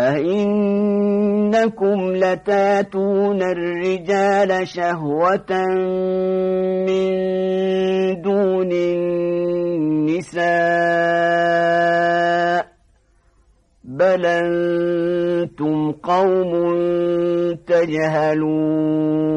أئنكم لتاتون الرجال شهوة من دون النساء بل أنتم قوم تجهلون